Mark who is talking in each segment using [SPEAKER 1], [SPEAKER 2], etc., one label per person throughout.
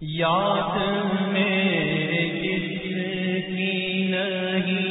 [SPEAKER 1] یاد میں جس کی نہیں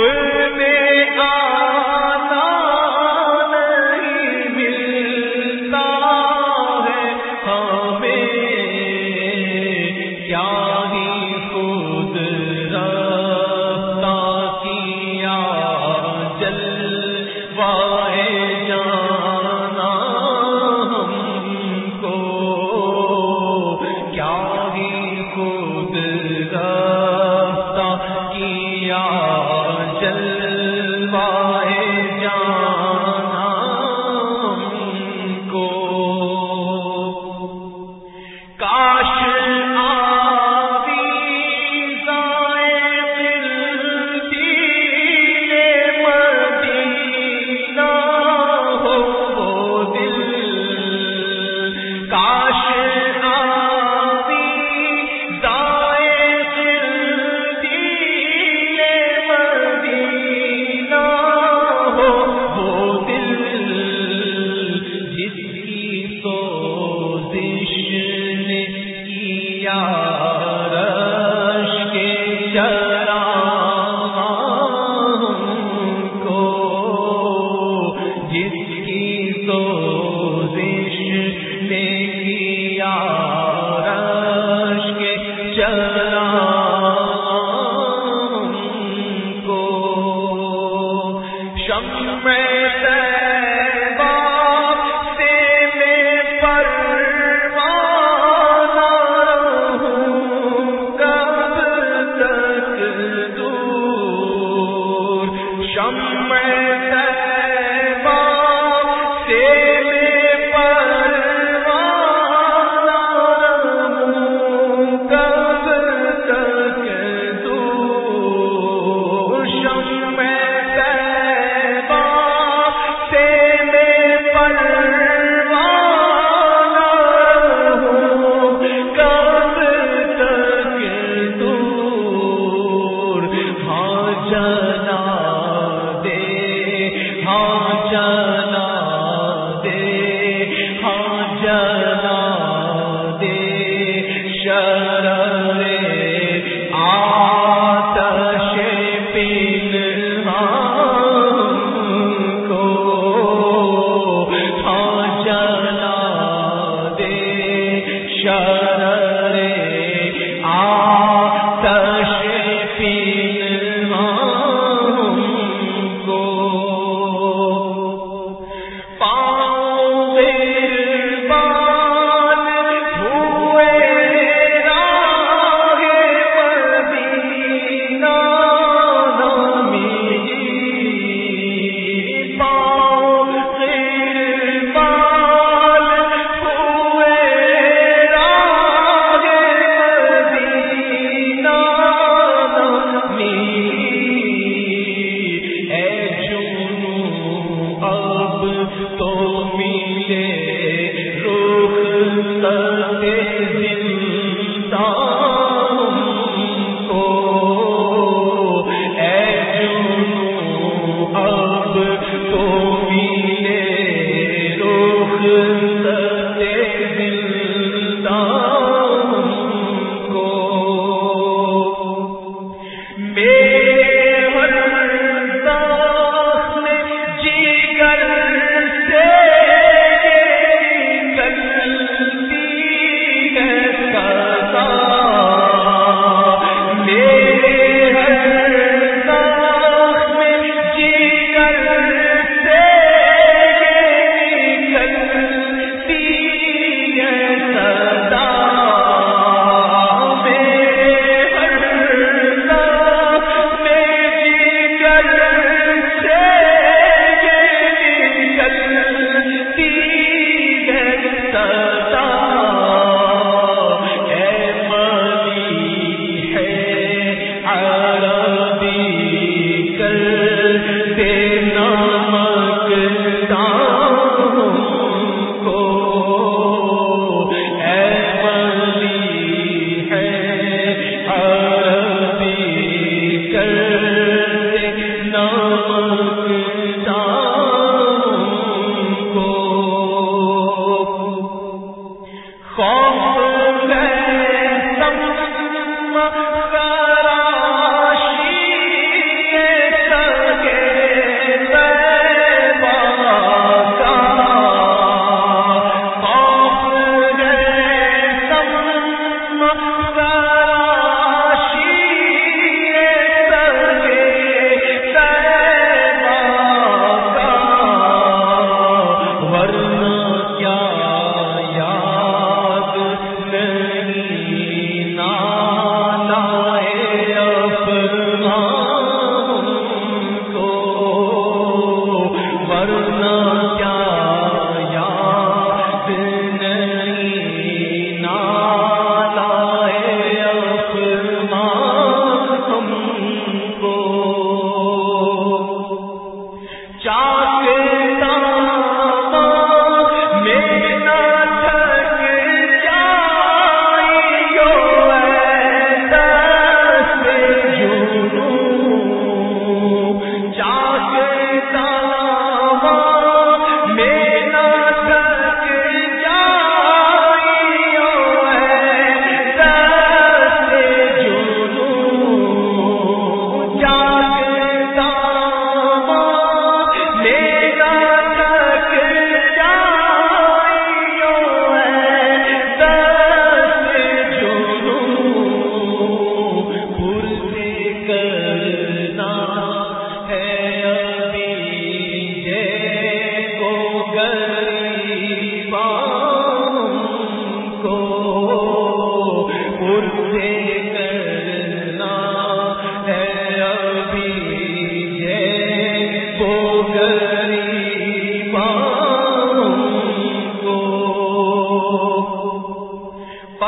[SPEAKER 1] ہوئے کا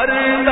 [SPEAKER 1] مرنا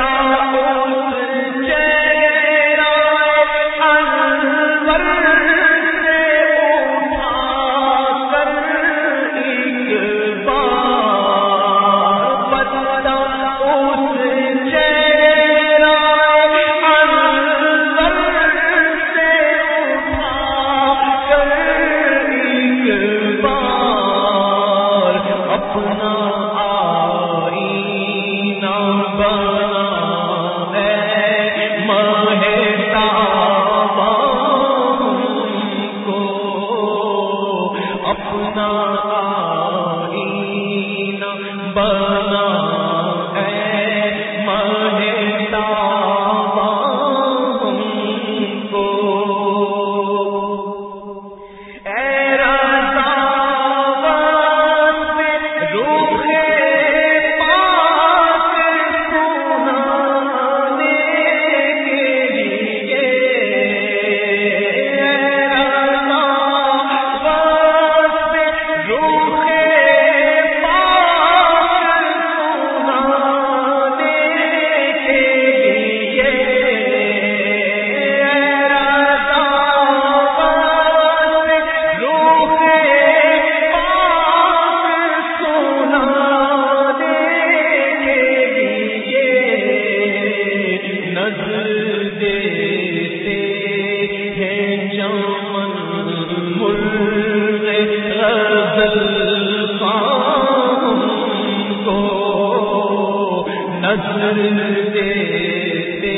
[SPEAKER 1] دیتے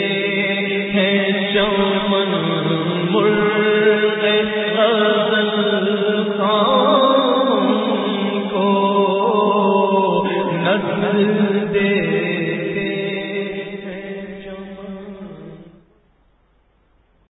[SPEAKER 1] ہیں چمن کو نظر